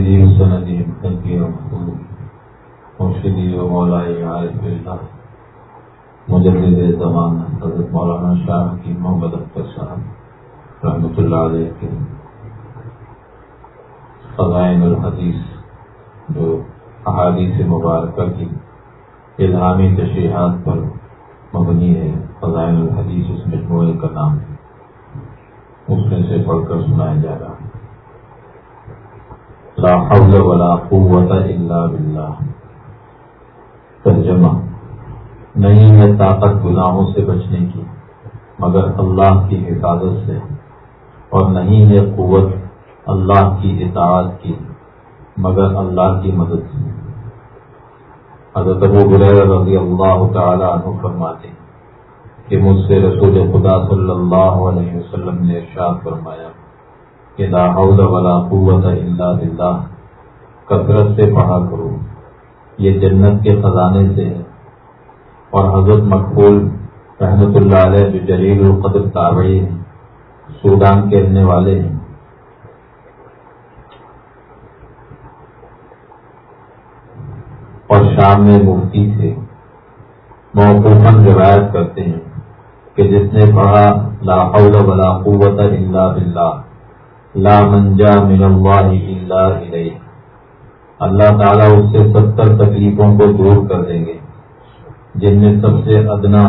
سیدی و سندی مقدی و محبوب مرشدی و مولائی عارف اللہ مجدد زمان حضرت مولانا شاہ کی محمد اختر صاحب رحمۃ اللہ علیہ کے فضائن الحدیث جو احادیث مبارکہ کی الہامی تشریحات پر مبنی ہے فضائن الحدیث اس مجموعے کا نام ہے۔ اس میں سے پڑھ کر سنایا جا رہا ہے۔ لا حول ولا قوت الا باللہ ترجمہ، نہیں ہے طاقت گناہوں سے بچنے کی، مگر اللہ کی حفاظت سے، اور نہیں ہے قوت اللہ کی اطاعت کی، مگر اللہ کی مدد سے۔ حضرت ابو رضی اللہ تعالی عنہ فرماتے کہ مجھ سے رسول خدا صلی اللہ علیہ وسلم نے ارشاد فرمایا کہ لا حول ولا قوت الا باللہ، کثرت سے پڑھا کرو۔ یہ جنت کے خزانے سے ہے۔ اور حضرت مقبول رحمت اللہ علیہ جو جلیل القدر تابعی ہیں سودان کے رہنے والے ہیں۔ اور شام میں مفتی سے موقوفاً روایت کرتے ہیں کہ جس نے پڑھا لا حول ولا قوت الا باللہ لا منجا من اللہ الا الیہ۔ اللہ تعالیٰ اس سے ستر تکلیفوں کو دور کر دیں گے، جن میں سب سے ادنا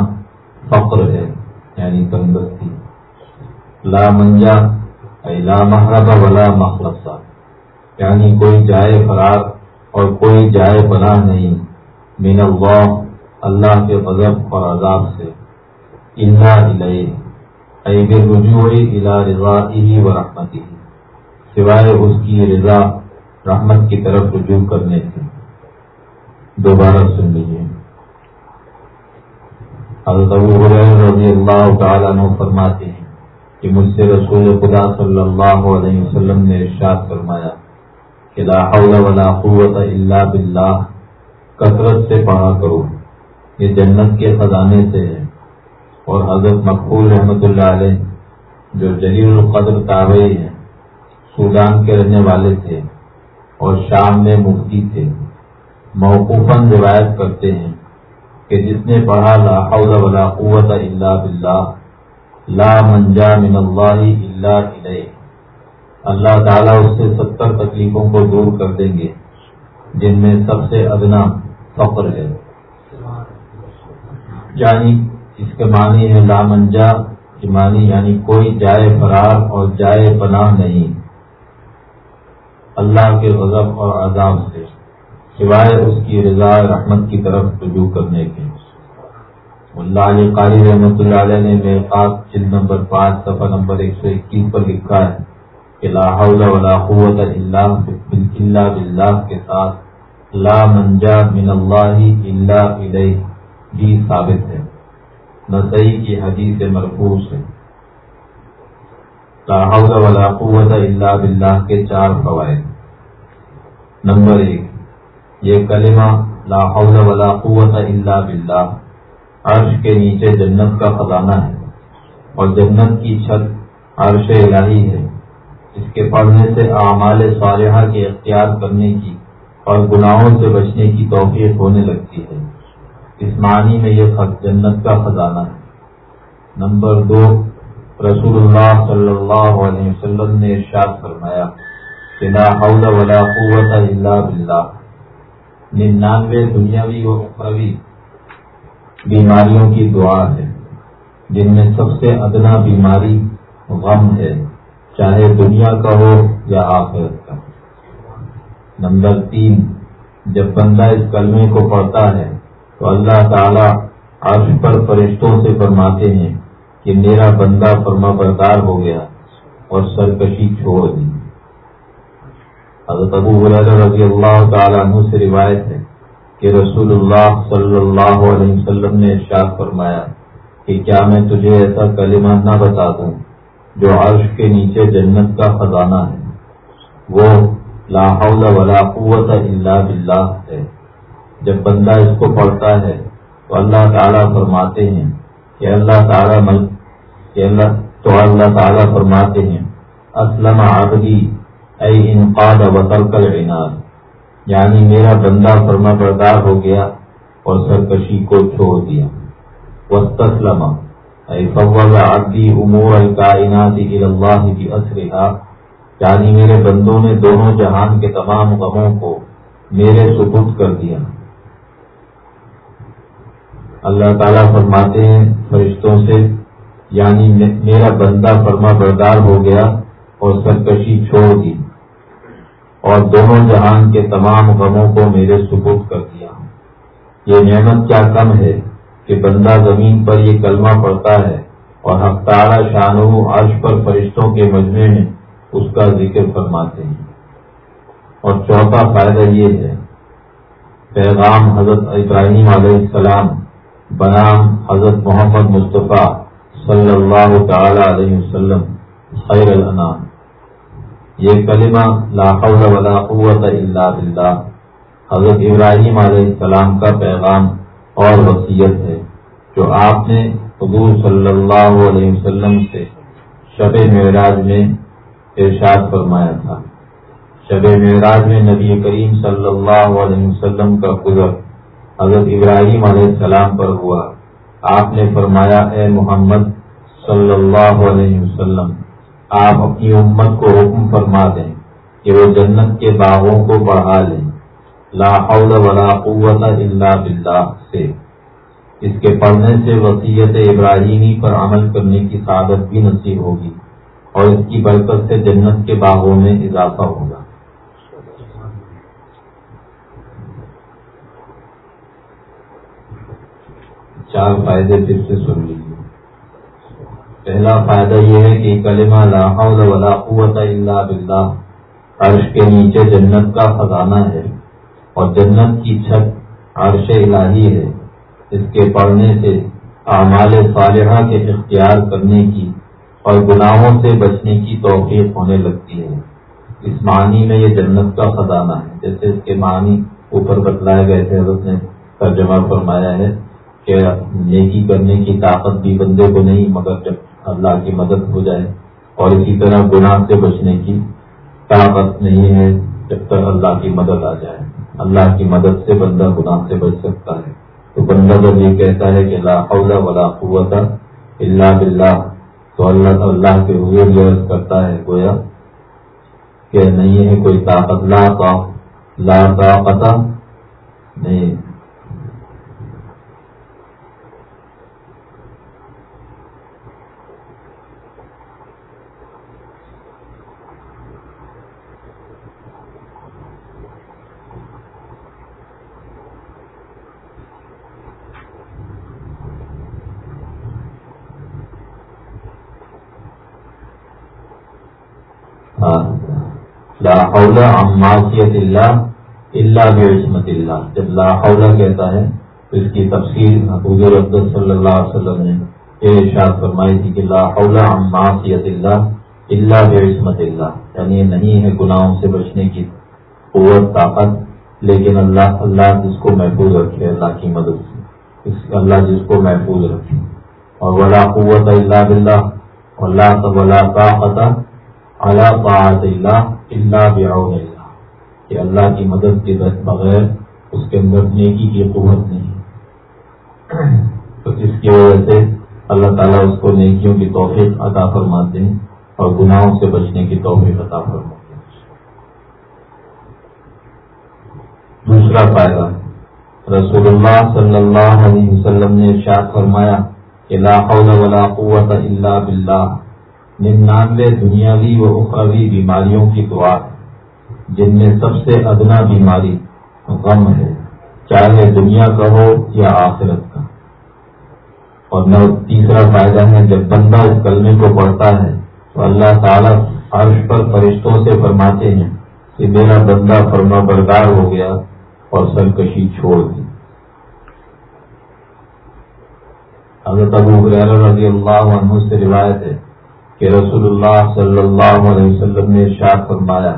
فقر ہے یعنی تندرستی لا منجا لا محرب ولا مخلصہ یعنی کوئی جائے فرار اور کوئی جائے پناہ نہیں۔ من اللہ اللہ کے غضب اور عذاب سے۔ رجوع الا رضا و رحمتی سوائے اس کی رضا رحمت کی طرف رجوع کرنے سے دوبارہ سن لیجیے حضرت رضی اللہ تعالیٰ عنہ فرماتے ہیں کہ مجھ سے رسول خدا صلی اللہ علیہ وسلم نے ارشاد فرمایا کہ لا حول ولا قوت الا باللہ، کثرت سے پڑھا کرو، یہ جنت کے خزانے سے ہے۔ اور حضرت مقبول رحمۃ اللہ علیہ جو جلیل القدر تابعی ہیں سودان کے رہنے والے تھے اور شام میں مفتی تھے۔ موقوفاً روایت کرتے ہیں کہ جس نے پڑھا، لا حول ولا قوت الا باللہ، لا منجا من اللہ الا الیہ۔ اللہ تعالیٰ اس سے ستر تکلیفوں کو دور کر دیں گے، جن میں سب سے ادنا فقر ہے۔ یعنی اس کے معنی ہے لامنجا کی معنی یعنی کوئی جائے فرار اور جائے پناہ نہیں۔ اللہ کے غضب اور عذاب سے، سوائے اس کی رضا رحمت کی طرف رجوع کرنے کے۔ اللہ علی قاری رحمۃ اللہ علیہ نے میرے پاس جلد نمبر پانچ، صفحہ نمبر ایک سو اکیس پر لکھا ہے کہ لا حول ولا قوت الا باللہ باللہ کے ساتھ لا منجا من اللہ الا الیہ بھی ثابت ہے۔ نسائی کی حدیث مرفوس ہے۔ لا حول ولا قوت الا باللہ کے چار فوائد۔ نمبر ایک، یہ کلمہ لا حول ولا قوت الا باللہ عرش کے نیچے جنت کا خزانہ ہے اور جنت کی چھت عرش الہی ہے۔ اس کے پڑھنے سے اعمال صالحہ کے اختیار کرنے کی اور گناہوں سے بچنے کی توفیق ہونے لگتی ہے۔ اس معنی میں یہ جنت کا خزانہ ہے۔ نمبر دو، رسول اللہ صلی اللہ علیہ وسلم نے ارشاد فرمایا کہ لا حول ولا قوت الا باللہ۔ ننانوے دنیاوی و اخروی بیماریوں کی دعا ہے۔ جن میں سب سے ادنا بیماری غم ہے، چاہے دنیا کا ہو یا آخرت کا۔ نمبر تین، جب بندہ اس کلمے کو پڑھتا ہے تو اللہ تعالی عرش پر فرشتوں سے فرماتے ہیں کہ میرا بندہ فرما بردار ہو گیا اور سرکشی چھوڑ دی۔ حضرت ابو رضی اللہ تعالیٰ عنہ سے روایت ہے کہ رسول اللہ صلی اللہ علیہ وسلم نے ارشاد فرمایا کہ کیا میں تجھے ایسا کلمہ نہ بتا دوں جو عرش کے نیچے جنت کا خزانہ ہے؟ وہ لا حول ولا قوت الا باللہ ہے۔ جب بندہ اس کو پڑھتا ہے تو اللہ تعالیٰ فرماتے ہیں کہ اللہ تعالیٰ کہ اللہ تو اللہ تعالیٰ فرماتے ہیں، اسلم عبدی اے انقاد وطل کل عناد یعنی میرا بندہ فرما بردار ہو گیا اور سرکشی کو چھوڑ دیا۔ وسطلم اے فوض عبدی امور الکائنات اللہ کی اثرا یعنی میرے بندوں نے دونوں جہان کے تمام غموں کو میرے سبت کر دیا۔ اللہ تعالیٰ فرماتے ہیں، فرشتوں سے یعنی میرا بندہ فرما بردار ہو گیا اور سرکشی چھوڑ دی اور دونوں جہان کے تمام غموں کو میرے سبوت کر دیا۔ یہ نعمت کیا کم ہے کہ بندہ زمین پر یہ کلمہ پڑتا ہے اور ہفتارہ شانو عرش پر فرشتوں کے مجمع میں اس کا ذکر فرماتے ہیں۔ اور چوتھا فائدہ یہ ہے، پیغام حضرت ابراہیم علیہ السلام بنام حضرت محمد مصطفیٰ صلی اللہ تعالی علیہ وسلم، خیر الانام. یہ کلمہ لا حول ولا قوت الا باللہ، حضرت ابراہیم علیہ السلام کا پیغام اور وصیت ہے، جو آپ نے حضور صلی اللہ علیہ وسلم سے شب معراج میں ارشاد فرمایا تھا۔ شب معراج میں نبی کریم صلی اللہ علیہ وسلم کا گزر حضرت ابراہیم علیہ السلام پر ہوا۔ آپ نے فرمایا، اے محمد صلی اللہ علیہ وسلم، آپ اپنی امت کو حکم فرما دیں کہ وہ جنت کے باغوں کو بڑھا لیں۔ لا حول ولا قوت الا باللہ سے۔ اس کے پڑھنے سے وسیعت ابراہیمی پر عمل کرنے کی سعادت بھی نصیب ہوگی اور اس کی برکت سے جنت کے باغوں میں اضافہ ہوگا۔ چار فائدے پھر سے سن لیجیے پہلا فائدہ یہ ہے کہ کلمہ لا حول ولا قوت الا باللہ، عرش کے نیچے جنت کا خزانہ ہے اور جنت کی چھت عرش الہی ہے۔ اس کے پڑھنے سے اعمال صالحہ کے اختیار کرنے کی اور گناہوں سے بچنے کی توفیق ہونے لگتی ہے۔ اس معنی میں یہ جنت کا خزانہ ہے۔ جیسے اس کے معنی اوپر بتلائے گئے تھے، حضرت نے ترجمہ فرمایا ہے۔ کہ نیکی کرنے کی طاقت بھی بندے کو نہیں، مگر جب اللہ کی مدد ہو جائے اور اسی طرح گناہ سے بچنے کی طاقت نہیں ہے، جب تک اللہ کی مدد آ جائے۔ اللہ کی مدد سے بندہ گناہ سے بچ سکتا ہے۔ تو بندہ جب یہ کہتا ہے کہ لا حول ولا قوت اللہ باللہ، تو اللہ اللہ کے ہوئے عرض کرتا ہے، گویا کہ نہیں ہے کوئی طاقت، لا لا طاقت، نہیں۔ لا حول معصیت اللہ اللہ بعصمت اللہ۔ جب لا حول کہتا ہے تو اس کی تفصیل حضور عبد صلی اللہ علیہ وسلم نے یہ ارشاد فرمائی تھی کہ لا حول معصیت اللہ اللہ بعصمت اللہ۔ یعنی نہیں ہے گناہوں سے بچنے کی قوت، طاقت، لیکن اللہ اللہ جس کو محفوظ رکھے، اللہ کی مدد سے۔ اللہ جس کو محفوظ رکھے۔ اور ولا قوت اللہ بلّہ اللہ ولا طاقت اللہ طاعت اللہ اللہ اللہ، کہ اللہ کی مدد کے بغیر اس کے اندر نیکی کی قوت نہیں۔ تو اس کی وجہ سے اللہ تعالیٰ اس کو نیکیوں کی توفیق عطا فرماتے ہیں اور گناہوں سے بچنے کی توفیق عطا فرماتے ہیں۔ دوسرا فائدہ، رسول اللہ صلی اللہ علیہ وسلم نے ارشاد فرمایا کہ لا حول ولا قوت الا باللہ۔ ننانوے دنیاوی و اخروی بیماریوں کی دعا، جن میں سب سے ادنا بیماری غم ہے، چاہے دنیا کا ہو یا آخرت کا۔ اور نو، تیسرا فائدہ ہے، جب بندہ اس کلمے کو پڑھتا ہے، تو اللہ تعالیٰ عرش پر فرشتوں سے فرماتے ہیں کہ میرا بندہ فرما بردار ہو گیا اور سرکشی چھوڑ دی۔ حضرت ابو رضی اللہ عنہ سے روایت ہے کہ رسول اللہ صلی اللہ علیہ وسلم نے ارشاد فرمایا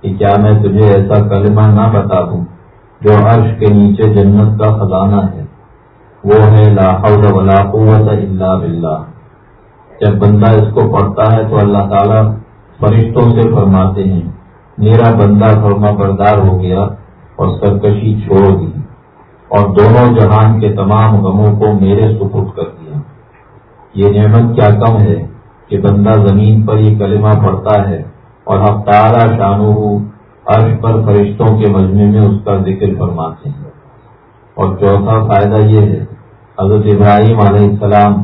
کہ کیا میں تجھے ایسا کلمہ نہ بتا دوں جو عرش کے نیچے جنت کا خزانہ ہے؟ وہ ہے لا حول ولا قوت الا باللہ۔ جب بندہ اس کو پڑھتا ہے تو اللہ تعالیٰ فرشتوں سے فرماتے ہیں، میرا بندہ فرما بردار ہو گیا اور سرکشی چھوڑ دی اور دونوں جہان کے تمام غموں کو میرے سپرد کر دیا۔ یہ نعمت کیا کم ہے؟ کہ بندہ زمین پر یہ کلمہ پڑتا ہے اور ہفتارہ شانو عرش پر فرشتوں کے مجمع میں اس کا ذکر فرماتے ہیں۔ اور چوتھا فائدہ یہ ہے، حضرت ابراہیم علیہ السلام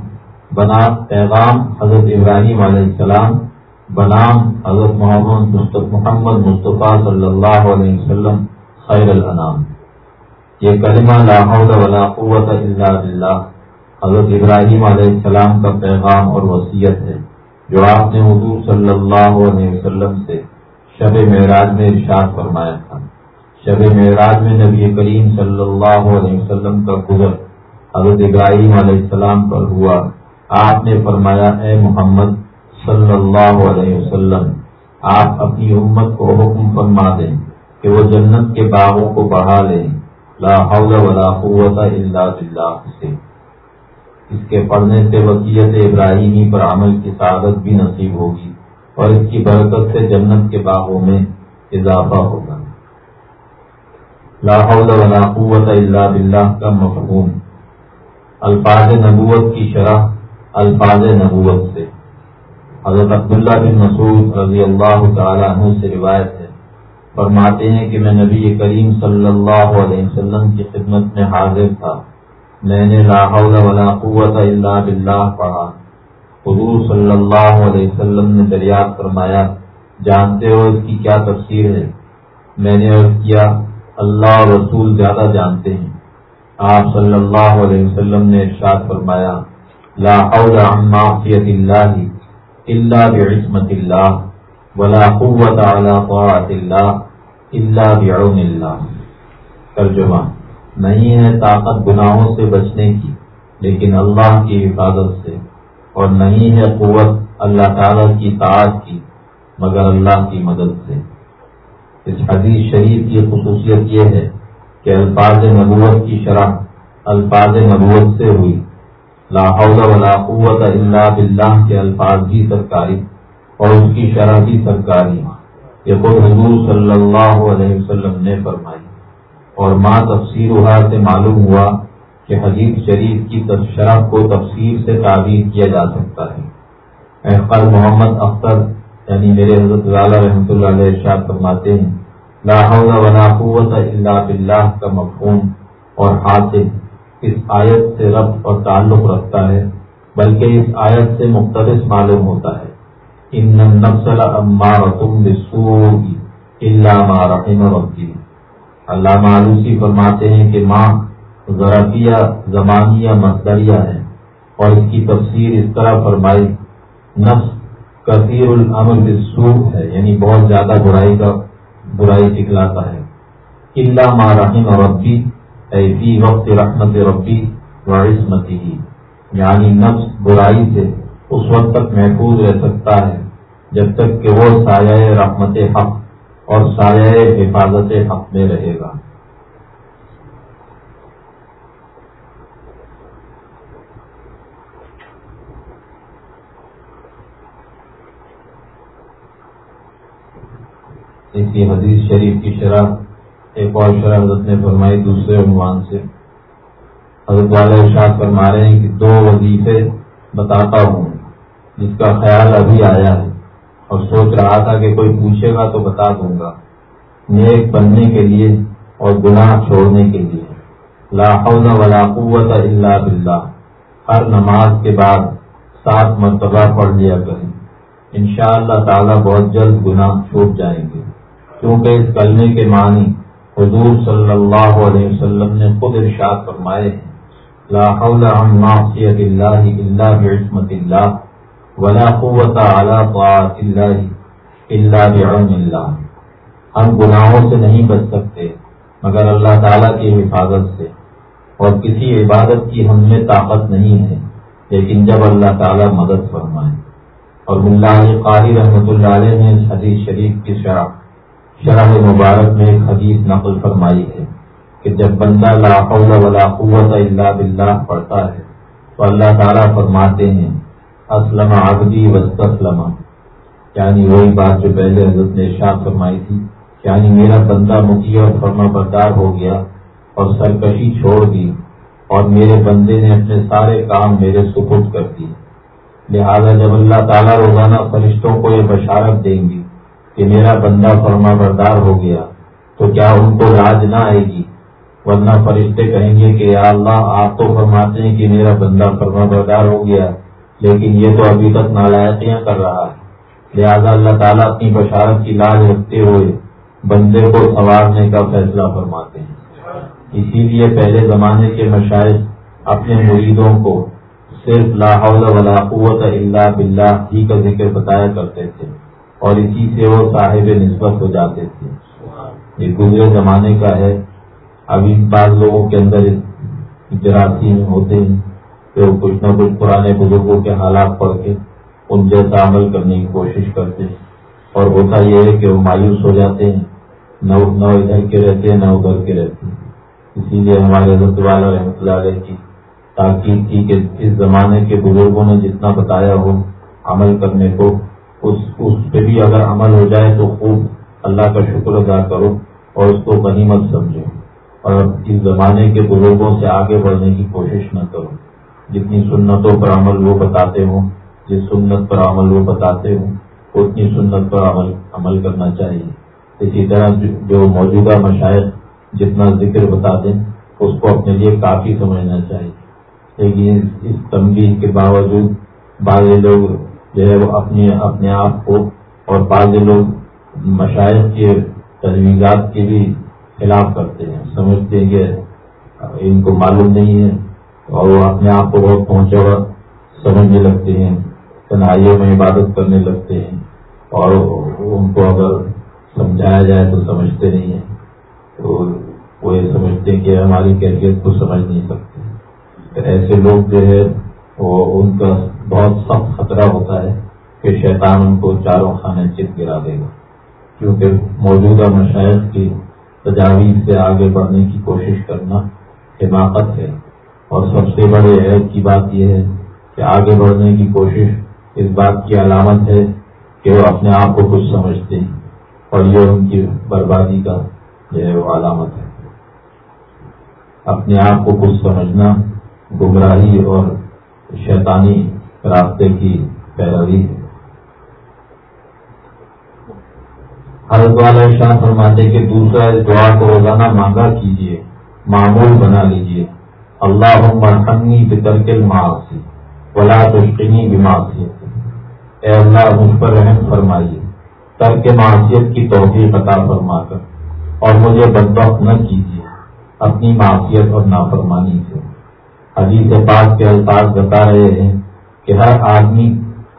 بنا پیغام حضرت ابراہیم علیہ السلام بنام حضرت محمد محمد مصطفیٰ صلی اللہ علیہ وسلم خیر الانام۔ یہ کلمہ لاہور ولا قوت اللہ بلّہ حضرت ابراہیم علیہ السلام کا پیغام اور وصیت ہے۔ جو آپ نے حضور صلی اللہ علیہ وسلم سے شب معراج میں ارشاد فرمایا تھا۔ شب معراج میں نبی کریم صلی اللہ علیہ وسلم کا گزر حضرت ابراہیم علیہ السلام پر ہوا۔ آپ نے فرمایا، اے محمد صلی اللہ علیہ وسلم، آپ اپنی امت کو حکم فرما دیں کہ وہ جنت کے باغوں کو بڑھا لیں۔ لا حول ولا قوت الا باللہ سے۔ اس کے پڑھنے سے وسیعت ابراہیمی پر عمل کی سعادت بھی نصیب ہوگی اور اس کی برکت سے جنت کے باغوں میں اضافہ ہوگا۔ لا حول ولا قوت الا باللہ کا مفہوم۔ الفاظ نبوت کی شرح الفاظ نبوت سے۔ حضرت عبداللہ بن مسعود رضی اللہ تعالیٰ عنہ سے روایت ہے۔ فرماتے ہیں کہ میں نبی کریم صلی اللہ علیہ وسلم کی خدمت میں حاضر تھا۔ میں نے لا حول ولا قوت الا باللہ پڑھا۔ حضور صلی اللہ علیہ وسلم نے دریافت فرمایا، جانتے ہو اس کی کیا تفسیر ہے؟ میں نے عرض کیا، اللہ رسول زیادہ جانتے ہیں۔ آپ صلی اللہ علیہ وسلم نے ارشاد فرمایا، لا حول عن معصیت اللہ اللہ بعصمت اللہ، ولا قوت على طاعت اللہ اللہ بعون اللہ۔ ترجمہ نہیں ہے طاقت گناہوں سے بچنے کی، لیکن اللہ کی حفاظت سے۔ اور نہیں ہے قوت اللہ تعالی کی طاعت کی، مگر اللہ کی مدد سے۔ اس حدیث شریف کی خصوصیت یہ ہے کہ الفاظ نبوت کی شرح الفاظ نبوت سے ہوئی۔ لا حول ولا قوت الا باللہ کے الفاظ بھی سرکاری اور اس کی شرح بھی سرکاری۔ یہ خود حضور صلی اللہ علیہ وسلم نے فرمائی۔ اور ماں تفسیر سے معلوم ہوا کہ حدیث شریف کی شرح کو تفسیر سے تعبیر کیا جا سکتا ہے۔ احقر محمد اختر یعنی میرے حضرت ضالع رحمۃ اللہ علیہ ارشاد فرماتے ہیں، لا حول ولا قوت الا باللہ کا مفہوم اور حاصل اس آیت سے ربط اور تعلق رکھتا ہے، بلکہ اس آیت سے مختلف معلوم ہوتا ہے۔ ان اللہ معلوسی فرماتے ہیں کہ ماں ذرافیہ زمانیہ، مصدریہ ہے اور اس کی تفسیر اس طرح فرمائی، نفس کثیر العمل بالسوء ہے یعنی بہت زیادہ برائی کا، برائی سکھلاتا ہے۔ اللہ ماں رحم ربی ایسی وقت رحمت ربی و عصمتی۔ ہی یعنی نفس برائی سے اس وقت تک محفوظ رہ سکتا ہے، جب تک کہ وہ سایہ رحمت حق اور سایہ حفاظت حق میں رہے گا۔ اسی حدیث شریف کی شرح ایک اور شرح حضرت نے فرمائی دوسرے عنوان سے۔ حضرت والے ارشاد فرما رہے ہیں کہ دو وظیفے بتاتا ہوں، جس کا خیال ابھی آیا ہے۔ اور سوچ رہا تھا کہ کوئی پوچھے گا تو بتا دوں گا۔ نیک بننے کے لیے اور گناہ چھوڑنے کے لیے۔ لا حول ولا قوت الا باللہ۔ ہر نماز کے بعد سات مرتبہ پڑھ لیا کریں۔ انشاءاللہ اللہ تعالیٰ بہت جلد گناہ چھوٹ جائیں گے۔ کیونکہ اس کلمے کے معنی حضور صلی اللہ علیہ وسلم نے خود ارشاد فرمائے لا حول عن معصیت اللہ الا بعصمت اللہ۔ ولا قوت على طاعت اللہ الا بعلم اللہ ہم گناہوں سے نہیں بچ سکتے، مگر اللہ تعالیٰ کی حفاظت سے۔ اور کسی عبادت کی ہم میں طاقت نہیں ہے، لیکن جب اللہ تعالیٰ مدد فرمائے۔ اور اللہ قاری رحمۃ اللہ علیہ نے حدیث شریف کی شرح شرح مبارک میں ایک حدیث نقل فرمائی ہے کہ جب بندہ لا حول ولا قوت الا باللہ پڑھتا ہے تو اللہ تعالیٰ فرماتے ہیں اسلم عبدی وسلم یعنی وہی بات جو پہلے حضرت نے شاہ فرمائی تھی یعنی میرا بندہ مکی اور فرما بردار ہو گیا اور سرکشی چھوڑ دی اور میرے بندے نے اپنے سارے کام میرے سپرد کر دی لہذا جب اللہ تعالیٰ روزانہ فرشتوں کو یہ بشارت دیں گی کہ میرا بندہ فرما بردار ہو گیا، تو کیا ان کو لاج نہ آئے گی؟ ورنہ فرشتے کہیں گے کہ یا اللہ، آپ تو فرماتے ہیں کہ میرا بندہ فرما بردار ہو گیا۔ لیکن یہ تو ابھی تک نالائقیاں کر رہا ہے۔ لہذا اللہ تعالیٰ اپنی بشارت کی لاج رکھتے ہوئے بندے کو سنوارنے کا فیصلہ فرماتے ہیں۔ اسی لیے پہلے زمانے کے مشاہد اپنے مریدوں کو صرف لاہور ولا قوت اللہ بلّہ ہی کا ذکر بتایا کرتے تھے اور اسی سے وہ صاحب نسبت ہو جاتے تھے۔ یہ گزرے زمانے کا ہے۔ ابھی بعض لوگوں کے اندر جراثیم ہوتے ہیں۔ کہ وہ کچھ نہ کچھ پرانے بزرگوں کے حالات پڑھ کے ان جیسا عمل کرنے کی کوشش کرتے ہیں۔ اور ہوتا یہ ہے کہ وہ مایوس ہو جاتے ہیں۔ نہ نہ ادھر کے رہتے ہیں، نہ ادھر کے رہتے ہیں۔ اسی لیے ہمارے حضرت والا رحمۃ اللہ علیہ کی تاکید کی کہ اس زمانے کے بزرگوں نے جتنا بتایا ہو عمل کرنے کو، اس اس پہ بھی اگر عمل ہو جائے تو خوب اللہ کا شکر ادا کرو اور اس کو غنیمت سمجھو۔ اور اس زمانے کے بزرگوں سے آگے بڑھنے کی کوشش نہ کرو۔ جتنی سنتوں پر عمل وہ بتاتے ہوں، جس سنت پر عمل وہ بتاتے ہوں، اتنی سنت پر عمل عمل کرنا چاہیے۔ اسی طرح جو موجودہ مشاعر جتنا ذکر بتا دیں اس کو اپنے لیے کافی سمجھنا چاہیے۔ لیکن اس تنگی کے باوجود بعض لوگ جو ہے وہ اپنے اپنے آپ کو اور بعض لوگ مشاعر کے تجویزات کے بھی خلاف کرتے ہیں۔ سمجھتے ہیں کہ ان کو معلوم نہیں ہے۔ اور وہ اپنے آپ کو بہت پہنچا ہوا سمجھنے لگتے ہیں تنہائیوں میں عبادت کرنے لگتے ہیں۔ اور ان کو اگر سمجھایا جائے تو سمجھتے نہیں ہیں۔ تو وہ یہ سمجھتے ہیں کہ ہماری کیفیت کو سمجھ نہیں سکتے۔ ایسے لوگ جو ہے، وہ ان کا بہت سخت خطرہ ہوتا ہے کہ شیطان ان کو چاروں خانے چت گرا دے گا۔ کیونکہ موجودہ مشاعر کی تجاویز سے آگے بڑھنے کی کوشش کرنا حماقت ہے۔ اور سب سے بڑے عید کی بات یہ ہے کہ آگے بڑھنے کی کوشش اس بات کی علامت ہے کہ وہ اپنے آپ کو کچھ سمجھتے ہیں اور یہ ان کی بربادی کا جو ہے وہ علامت ہے۔ اپنے آپ کو کچھ سمجھنا گمراہی اور شیطانی راستے کی پیروی ہے۔ حضرت والا شاہ فرماتے کہ دوسرا اس دعا کو روزانہ مانگا کیجیے معمول بنا لیجیے اللہ مرحنی بترکل معاشی ولا تشکنی بیمار اے اللہ، مجھ پر رحم فرمائیے، ترک معاشیت کی توفیق عطا فرما کر، اور مجھے بدبخت نہ کیجیے، اپنی معاشیت اور نافرمانی سے۔ حدیث پاک کے الفاظ بتا رہے ہیں کہ ہر آدمی،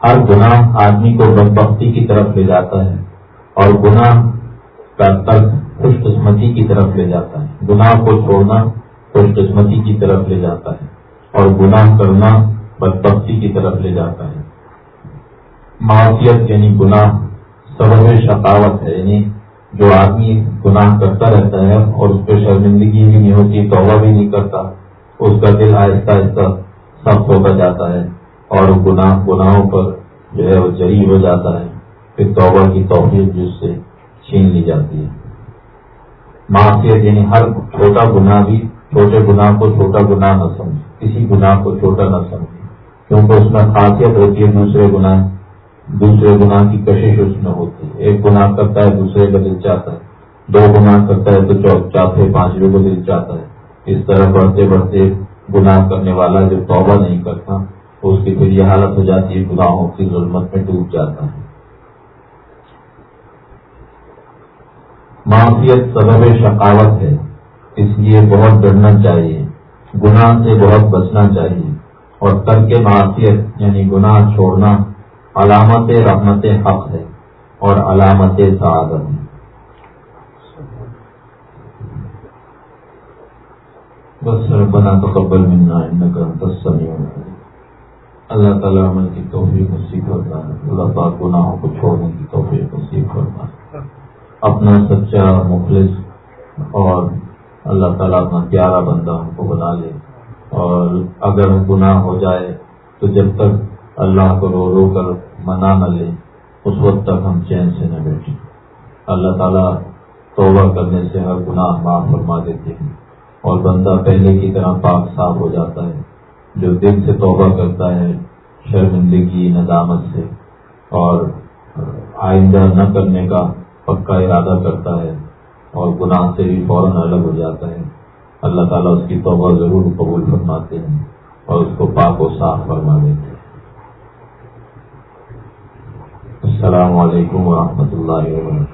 ہر گناہ آدمی کو بدبختی کی طرف لے جاتا ہے، اور گناہ کا ترک خوش قسمتی کی طرف لے جاتا ہے۔ گناہ کو چھوڑنا خوش قسمتی کی طرف لے جاتا ہے اور گناہ کرنا بدبختی کی طرف لے جاتا ہے۔ معاشیت یعنی گناہ، سبب شقاوت ہے یعنی جو آدمی گناہ کرتا رہتا ہے اور اس پہ شرمندگی بھی نہیں ہوتی، توبہ بھی نہیں کرتا، اس کا دل آہستہ آہستہ سخت ہوتا جاتا ہے اور گناہ، گناہوں پر جو ہے وہ جری ہو جاتا ہے۔ پھر توبہ کی توفیق جس سے چھین لی جاتی ہے۔ معاشیت یعنی ہر چھوٹا گناہ بھی چھوٹے گناہ کو چھوٹا گناہ نہ سمجھے کسی گناہ کو چھوٹا نہ سمجھے کیونکہ اس میں خاصیت ہوتی ہے، دوسرے گناہ دوسرے گناہ کی کشش اس میں ہوتی ہے۔ ایک گناہ کرتا ہے، دوسرے کا دل چاہتا ہے۔ دو گناہ کرتا ہے تو چوتھے پانچویں کو دل چاہتا ہے۔ اس طرح بڑھتے بڑھتے گناہ کرنے والا جو توبہ نہیں کرتا، اس کی پھر یہ حالت ہو جاتی ہے، گناہوں کی ظلمت میں ڈوب جاتا ہے۔ معافیت سبب شقاوت ہے۔ اس لیے بہت ڈرنا چاہیے، گناہ سے بہت بچنا چاہیے اور ترک معافیت یعنی گناہ چھوڑنا علامت رحمت حق ہے اور علامت سعادت ہے۔ بس بنا تو قبل ملنا السميع اللہ تعالیٰ عمل کی توفیق نصیب کرتا ہے اللہ پاک گناہوں کو چھوڑنے کی توفیق نصیب کرتا ہے اپنا سچا مخلص اور اللہ تعالیٰ اپنا پیارا بندہ ہم کو بنا لے۔ اور اگر گناہ ہو جائے، تو جب تک اللہ کو رو رو کر منا نہ لے اس وقت تک ہم چین سے نہ بیٹھیں۔ اللہ تعالیٰ توبہ کرنے سے ہر گناہ معاف فرما دیتے ہیں۔ اور بندہ پہلے کی طرح پاک صاف ہو جاتا ہے، جو دل سے توبہ کرتا ہے، شرمندگی، ندامت سے اور آئندہ نہ کرنے کا پکا ارادہ کرتا ہے۔ اور گناہ سے بھی فوراً الگ ہو جاتا ہے۔ اللہ تعالیٰ اس کی توبہ ضرور قبول فرماتے ہیں اور اس کو پاک و صاف فرما دیتے ہیں۔ السلام علیکم ورحمۃ اللہ وبرکاتہ۔